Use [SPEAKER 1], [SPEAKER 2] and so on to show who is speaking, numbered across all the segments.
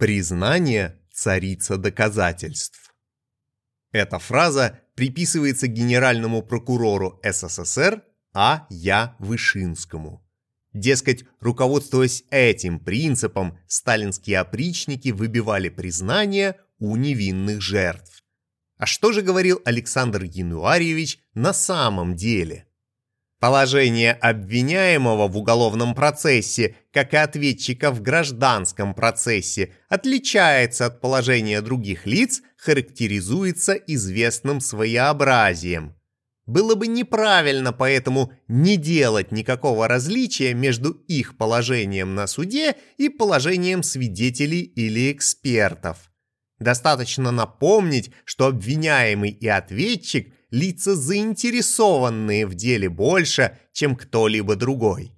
[SPEAKER 1] Признание – царица доказательств. Эта фраза приписывается генеральному прокурору СССР А. Я. Вышинскому. Дескать, руководствуясь этим принципом, сталинские опричники выбивали признание у невинных жертв. А что же говорил Александр Януарьевич на самом деле? Положение обвиняемого в уголовном процессе, как и ответчика в гражданском процессе, отличается от положения других лиц, характеризуется известным своеобразием. Было бы неправильно поэтому не делать никакого различия между их положением на суде и положением свидетелей или экспертов. Достаточно напомнить, что обвиняемый и ответчик – лица заинтересованные в деле больше, чем кто-либо другой.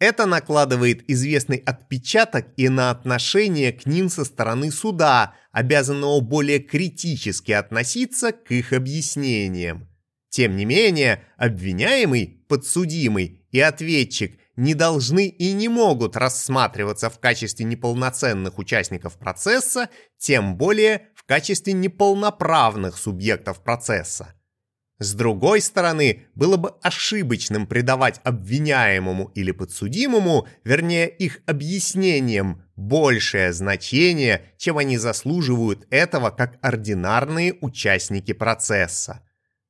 [SPEAKER 1] Это накладывает известный отпечаток и на отношение к ним со стороны суда, обязанного более критически относиться к их объяснениям. Тем не менее, обвиняемый, подсудимый и ответчик не должны и не могут рассматриваться в качестве неполноценных участников процесса, тем более в качестве неполноправных субъектов процесса. С другой стороны, было бы ошибочным придавать обвиняемому или подсудимому, вернее их объяснениям, большее значение, чем они заслуживают этого как ординарные участники процесса.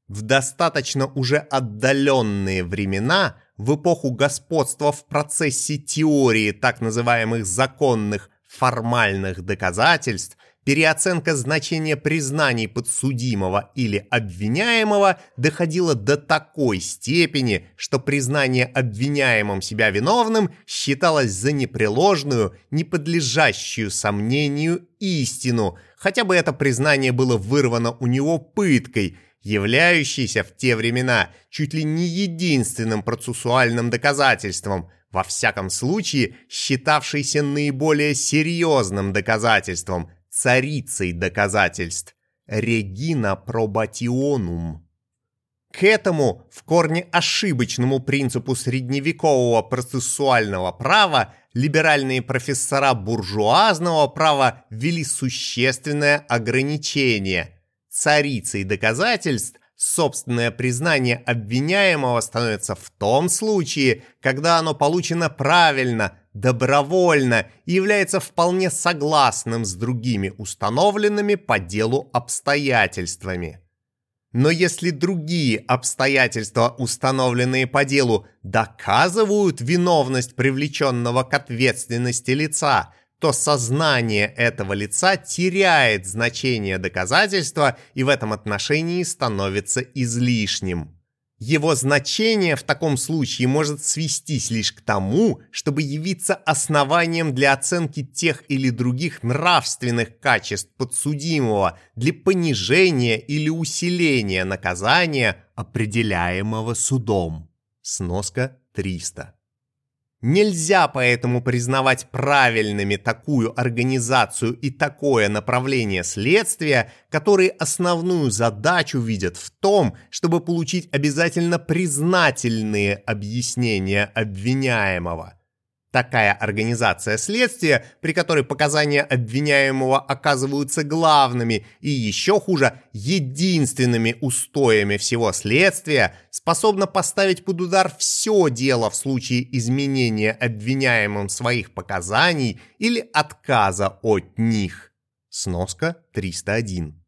[SPEAKER 1] В достаточно уже отдаленные времена, в эпоху господства в процессе теории так называемых законных формальных доказательств – переоценка значения признаний подсудимого или обвиняемого доходила до такой степени, что признание обвиняемым себя виновным считалось за непреложную, не подлежащую сомнению истину, хотя бы это признание было вырвано у него пыткой, являющейся в те времена чуть ли не единственным процессуальным доказательством – во всяком случае считавшийся наиболее серьезным доказательством, царицей доказательств, Регина пробатионум. К этому в корне ошибочному принципу средневекового процессуального права либеральные профессора буржуазного права ввели существенное ограничение. Царицей доказательств Собственное признание обвиняемого становится в том случае, когда оно получено правильно, добровольно является вполне согласным с другими установленными по делу обстоятельствами. Но если другие обстоятельства, установленные по делу, доказывают виновность привлеченного к ответственности лица, то сознание этого лица теряет значение доказательства и в этом отношении становится излишним. Его значение в таком случае может свестись лишь к тому, чтобы явиться основанием для оценки тех или других нравственных качеств подсудимого для понижения или усиления наказания, определяемого судом. Сноска 300. Нельзя поэтому признавать правильными такую организацию и такое направление следствия, которые основную задачу видят в том, чтобы получить обязательно признательные объяснения обвиняемого. Такая организация следствия, при которой показания обвиняемого оказываются главными и еще хуже единственными устоями всего следствия, способна поставить под удар все дело в случае изменения обвиняемым своих показаний или отказа от них. Сноска 301.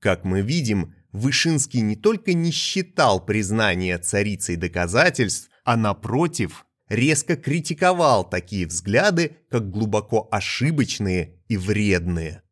[SPEAKER 1] Как мы видим, Вышинский не только не считал признание царицей доказательств, а напротив – резко критиковал такие взгляды, как глубоко ошибочные и вредные.